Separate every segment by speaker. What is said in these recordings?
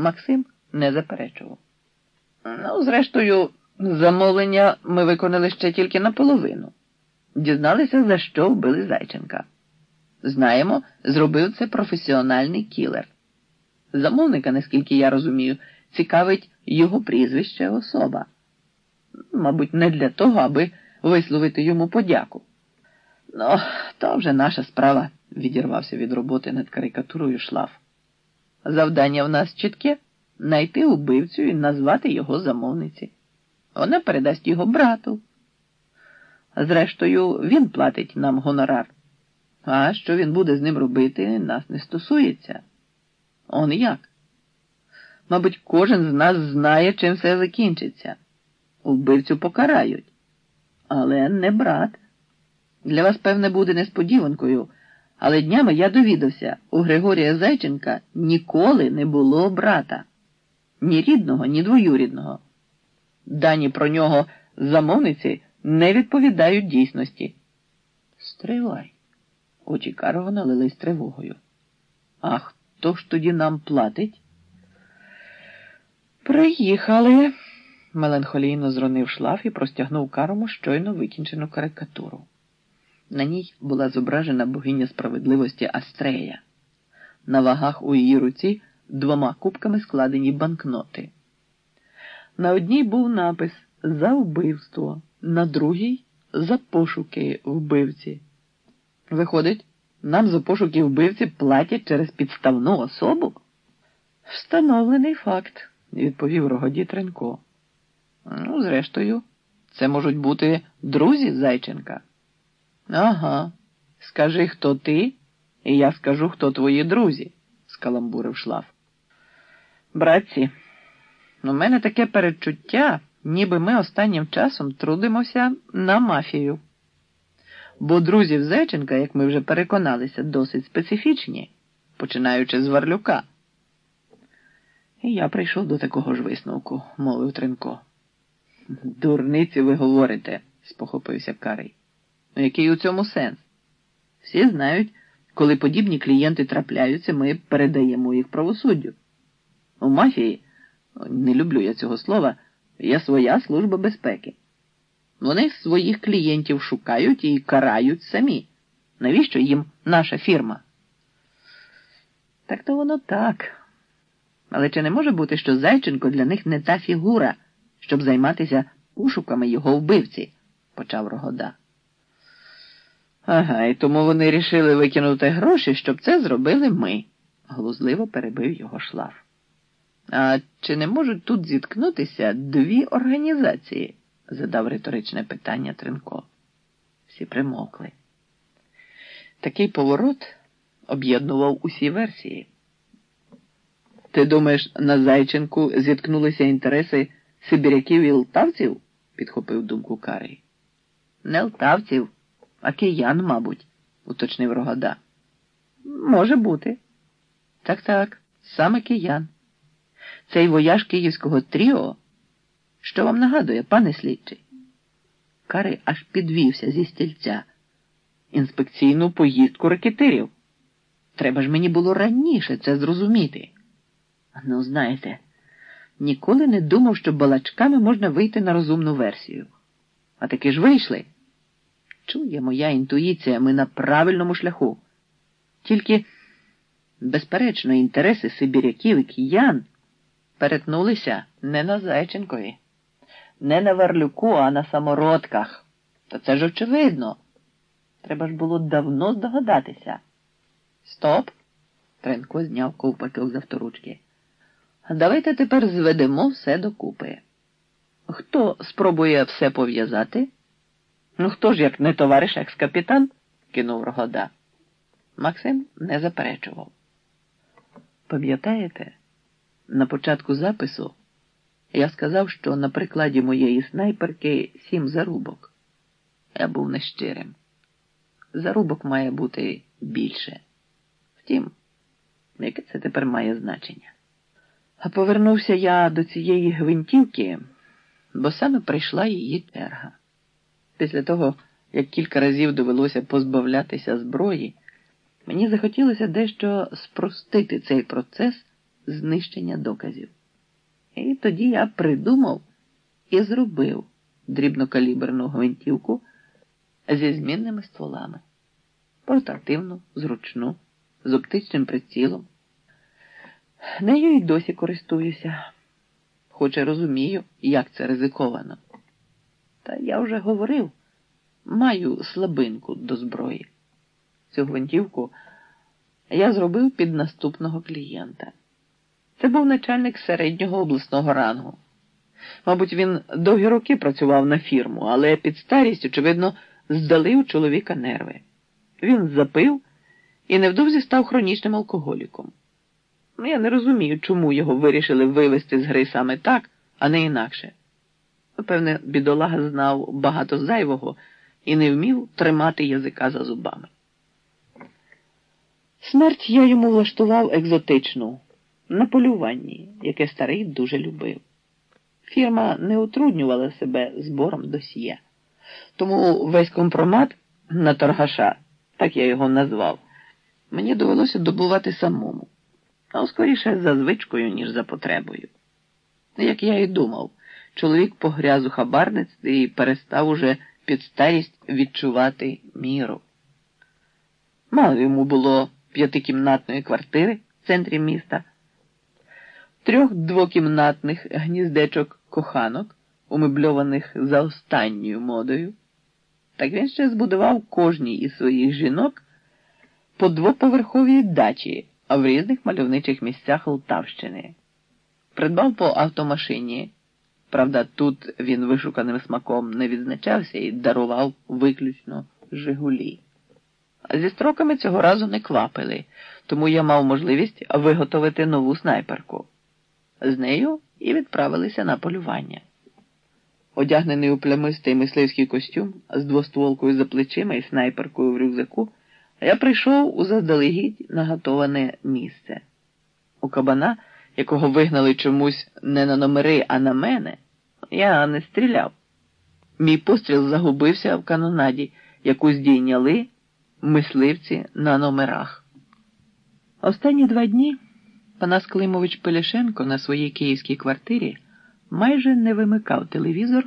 Speaker 1: Максим не заперечував. Ну, зрештою, замовлення ми виконали ще тільки наполовину. Дізналися, за що вбили Зайченка. Знаємо, зробив це професіональний кілер. Замовника, наскільки я розумію, цікавить його прізвище особа. Мабуть, не для того, аби висловити йому подяку. Ну, то вже наша справа, відірвався від роботи над карикатурою шлаф. Завдання в нас чітке знайти убивцю і назвати його замовниці. Вона передасть його брату. Зрештою, він платить нам гонорар. А що він буде з ним робити, нас не стосується. Он як? Мабуть, кожен з нас знає, чим все закінчиться. Вбивцю покарають. Але не брат. Для вас, певне, буде несподіванкою, але днями я довідався, у Григорія Зайченка ніколи не було брата. Ні рідного, ні двоюрідного. Дані про нього замовниці не відповідають дійсності. Стривай. Очі Карого налились тривогою. А хто ж тоді нам платить? Приїхали, меланхолійно зронив шлаф і простягнув карому щойно викінчену карикатуру. На ній була зображена богиня справедливості Астрея. На вагах у її руці двома кубками складені банкноти. На одній був напис За вбивство, на другій за пошуки вбивці. Виходить, нам за пошуки вбивці платять через підставну особу? Встановлений факт, відповів Рогоді Тренко. Ну, зрештою, це можуть бути друзі Зайченка. Ага. Скажи, хто ти, і я скажу, хто твої друзі, скаламбурив шлаф. Братці, у мене таке передчуття, ніби ми останнім часом трудимося на мафію. Бо друзів Зайченка, як ми вже переконалися, досить специфічні, починаючи з Варлюка. І я прийшов до такого ж висновку, мовив Тренко. Дурниці ви говорите, спохопився Карий. Ну, який у цьому сенс? Всі знають, коли подібні клієнти трапляються, ми передаємо їх правосуддю. У мафії, не люблю я цього слова, є своя служба безпеки. Вони своїх клієнтів шукають і карають самі. Навіщо їм наша фірма? Так то воно так. Але чи не може бути, що Зайченко для них не та фігура, щоб займатися пошуками його вбивці? почав Рогода. Ага, і тому вони рішили викинути гроші, щоб це зробили ми, глузливо перебив його шлаф. А чи не можуть тут зіткнутися дві організації? задав риторичне питання Тренко. Всі примовкли. Такий поворот об'єднував усі версії. Ти думаєш, на Зайченку зіткнулися інтереси сибіряків і лтавців? підхопив думку Карий. Не лтавців, а киян, мабуть, уточнив Рогода. Може бути. Так так, саме киян. Цей вояж київського тріо. Що вам нагадує, пане слідчий? Карий аж підвівся зі стільця. Інспекційну поїздку рекетирів. Треба ж мені було раніше це зрозуміти. Ну, знаєте, ніколи не думав, що балачками можна вийти на розумну версію. А таки ж вийшли. Чує моя інтуїція, ми на правильному шляху. Тільки, безперечно, інтереси сибіряків і киян перетнулися не на Зайченкові, не на Варлюку, а на самородках. Та це ж очевидно. Треба ж було давно здогадатися. Стоп! Тренко зняв ковпакок з авторучки. Давайте тепер зведемо все докупи. Хто спробує все пов'язати? Ну, хто ж, як не товариш екс-капітан? кинув Рогода. Максим не заперечував. Пам'ятаєте, на початку запису я сказав, що на прикладі моєї снайперки сім зарубок. Я був нещирим. Зарубок має бути більше. Втім, яке це тепер має значення? А повернувся я до цієї гвинтівки, бо саме прийшла її черга. Після того, як кілька разів довелося позбавлятися зброї, мені захотілося дещо спростити цей процес знищення доказів. І тоді я придумав і зробив дрібнокаліберну гвинтівку зі змінними стволами, портативну, зручну, з оптичним прицілом. Нею й досі користуюся, хоч і розумію, як це ризиковано. Та я вже говорив, маю слабинку до зброї. Цю гвинтівку я зробив під наступного клієнта. Це був начальник середнього обласного рангу. Мабуть, він довгі роки працював на фірму, але під старість, очевидно, здали у чоловіка нерви. Він запив і невдовзі став хронічним алкоголіком. Ну, я не розумію, чому його вирішили вивести з гри саме так, а не інакше. Певне, бідолага знав багато зайвого і не вмів тримати язика за зубами. Смерть я йому влаштував екзотичну на полюванні, яке старий дуже любив. Фірма не утруднювала себе збором досьє. Тому весь компромат на торгаша, так я його назвав, мені довелося добувати самому, а скоріше за звичкою, ніж за потребою. Як я і думав, чоловік погряз у хабарництві і перестав уже під старість відчувати міру. Мало йому було п'ятикімнатної квартири в центрі міста, трьох двокімнатних гніздечок коханок, умебльованих за останньою модою. Так він ще збудував кожній із своїх жінок по двоповерховій дачі, в різних мальовничих місцях Лтавщини. Придбав по автомашині. Правда, тут він вишуканим смаком не відзначався і дарував виключно Жигулі. Зі строками цього разу не квапили, тому я мав можливість виготовити нову снайперку. З нею і відправилися на полювання. Одягнений у плямистий мисливський костюм з двостволкою за плечима і снайперкою в рюкзаку, я прийшов у заздалегідь наготоване місце. У кабана, якого вигнали чомусь не на номери, а на мене, я не стріляв. Мій постріл загубився в канонаді, яку здійняли мисливці на номерах. Останні два дні Панас Климович Пелешенко на своїй київській квартирі майже не вимикав телевізор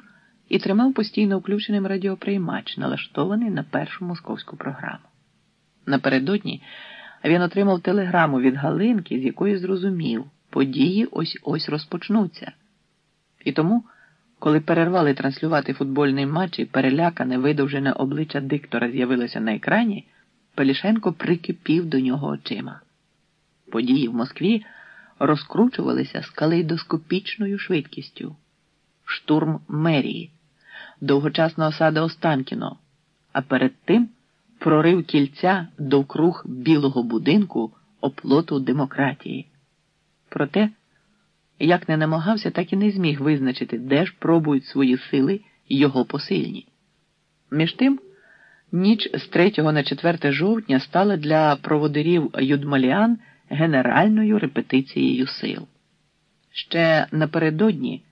Speaker 1: і тримав постійно включеним радіоприймач, налаштований на першу московську програму. Напередодні він отримав телеграму від Галинки, з якої зрозумів, події ось ось розпочнуться. І тому, коли перервали транслювати футбольний матч і перелякане, видовжене обличчя диктора з'явилося на екрані, Пелішенко прикипів до нього очима. Події в Москві розкручувалися з калейдоскопічною швидкістю. Штурм мерії, довгочасна осада Останкіно, а перед тим прорив кільця довкруг білого будинку оплоту демократії. Проте, як не намагався, так і не зміг визначити, де ж пробують свої сили його посильні. Між тим, ніч з 3 на 4 жовтня стала для проводирів Юдмаліан генеральною репетицією сил. Ще напередодні.